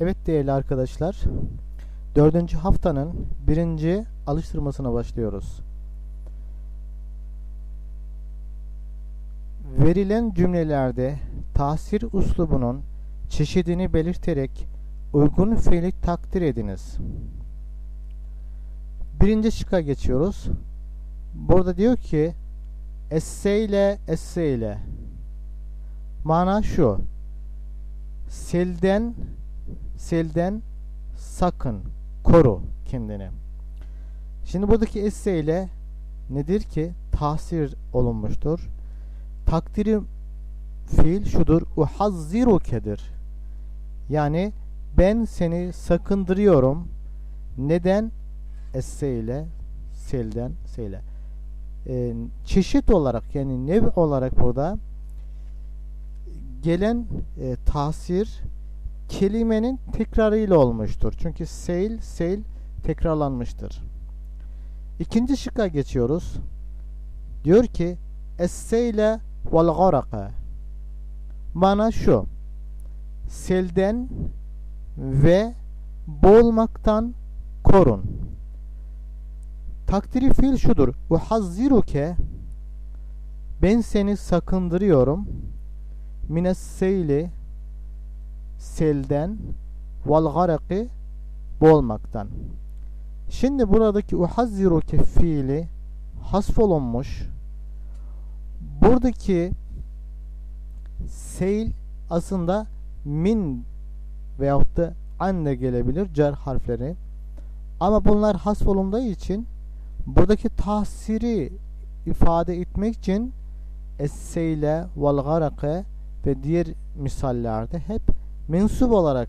Evet değerli arkadaşlar, dördüncü haftanın birinci alıştırmasına başlıyoruz. Verilen cümlelerde tahsir uslubunun çeşidini belirterek uygun fiili takdir ediniz. Birinci şıkka geçiyoruz. Burada diyor ki esseyle esseyle mana şu selden selden sakın koru kendini. Şimdi buradaki esseyle nedir ki tahsir olunmuştur. Takdiri fiil şudur. Uhazzirukedir. Yani ben seni sakındırıyorum. Neden? Esseyle selden seyle. Ee, çeşit olarak yani nev olarak burada gelen e, tahsir kelimenin tekrarıyla olmuştur. Çünkü seyl, seyl tekrarlanmıştır. İkinci şıkka geçiyoruz. Diyor ki Es-seyle vel garaka Mana şu selden ve boğulmaktan korun. Takdiri fiil şudur. Uhazziruke ben seni sakındırıyorum. Mines seyli selden vel garaki boğulmaktan. Şimdi buradaki uhazziruke fiili hasf olunmuş. Buradaki seyl aslında min veyahut da an de gelebilir cer harfleri. Ama bunlar hasf olunduğu için buradaki tahsiri ifade etmek için es-seyle vel garake ve diğer misallerde hep mensup olarak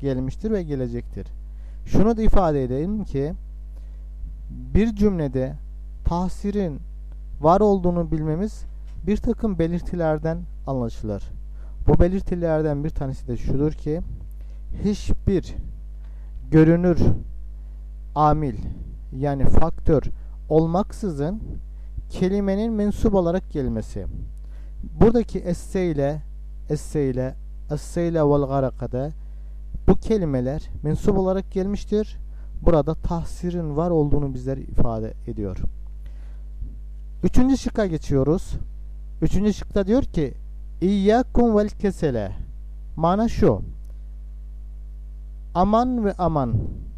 gelmiştir ve gelecektir. Şunu da ifade edeyim ki bir cümlede tahsirin var olduğunu bilmemiz bir takım belirtilerden anlaşılır. Bu belirtilerden bir tanesi de şudur ki hiçbir görünür amil yani faktör olmaksızın kelimenin mensup olarak gelmesi. Buradaki esse ile esse ile esse ile vel bu kelimeler mensup olarak gelmiştir. Burada tahsirin var olduğunu bizler ifade ediyor. Üçüncü şıkka geçiyoruz. Üçüncü şıkta diyor ki İyyâkum vel kesele Mana şu Aman ve aman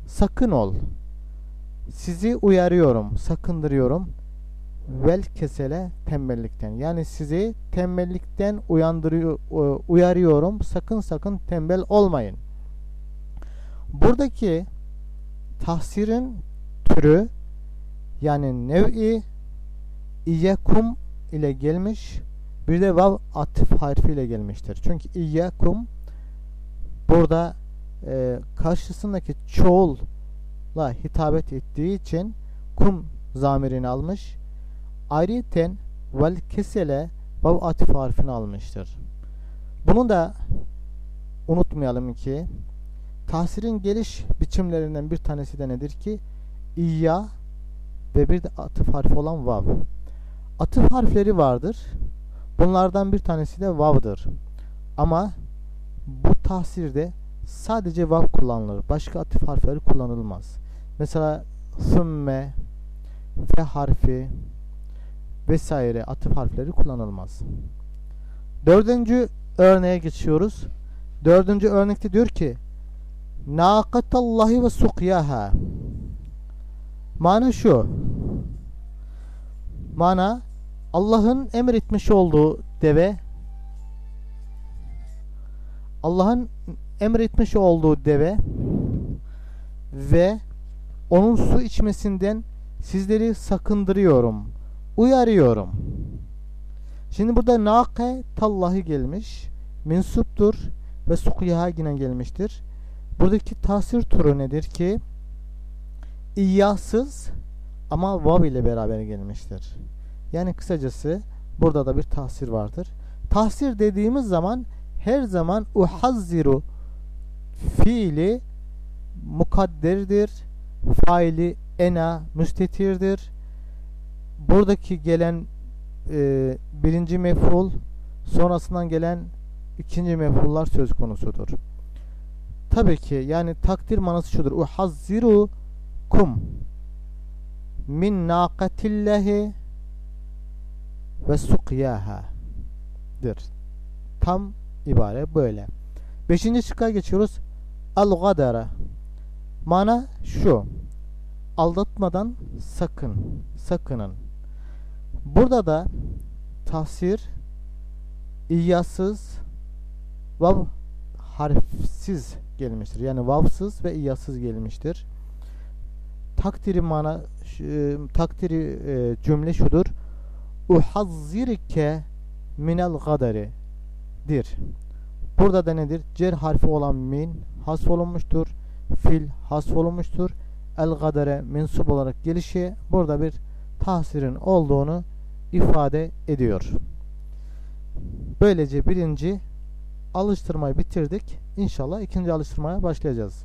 sakın ol sizi uyarıyorum sakındırıyorum vel kesele tembellikten yani sizi tembellikten uyandırıyor uyarıyorum sakın sakın tembel olmayın buradaki tahsirin türü yani nev'i İyyakum ile gelmiş bir de vav atıf harfiyle gelmiştir. Çünkü İyyakum burada e, karşısındaki çoğulla hitabet ettiği için kum zamirini almış. Ayrıyeten vel kesele vav atıf harfini almıştır. Bunu da unutmayalım ki tahsirin geliş biçimlerinden bir tanesi de nedir ki İyya ve bir de atıf harfi olan vav. Atıf harfleri vardır. Bunlardan bir tanesi de vav'dır. Ama bu tahsirde sadece vav kullanılır. Başka atıf harfleri kullanılmaz. Mesela sümme, fe harfi vesaire atıf harfleri kullanılmaz. Dördüncü örneğe geçiyoruz. Dördüncü örnekte diyor ki Nâkatallahi ve sukyaha Mana şu Mana Allah'ın emretmiş olduğu deve Allah'ın emretmiş olduğu deve ve onun su içmesinden sizleri sakındırıyorum, uyarıyorum. Şimdi burada nake tallahi gelmiş, mensuptur ve sukuyaha yine gelmiştir. Buradaki tasir turu nedir ki İyyasız ama vav ile beraber gelmiştir. Yani kısacası burada da bir tahsir vardır. Tahsir dediğimiz zaman her zaman uhazziru fiili mukadderdir. Faili ena müstetirdir. Buradaki gelen e, birinci mef'ul sonrasından gelen ikinci mef'ullar söz konusudur. tabii ki yani takdir manası şudur. Uhazziru kum min naqatillahi ve sukyaha dir. Tam ibare böyle. Beşinci şıkka geçiyoruz. Al-gadara. Mana şu. Aldatmadan sakın. Sakının. Burada da tafsir İyyasız vav harfsiz gelmiştir. Yani vavsız ve iyyasız gelmiştir. Takdiri mana e, takdiri e, cümle şudur. Uhazzirke minel gadari dir. Burada da nedir? Cer harfi olan min hasfolunmuştur. Fil hasfolunmuştur. El gadare mensup olarak gelişi burada bir tahsirin olduğunu ifade ediyor. Böylece birinci alıştırmayı bitirdik. İnşallah ikinci alıştırmaya başlayacağız.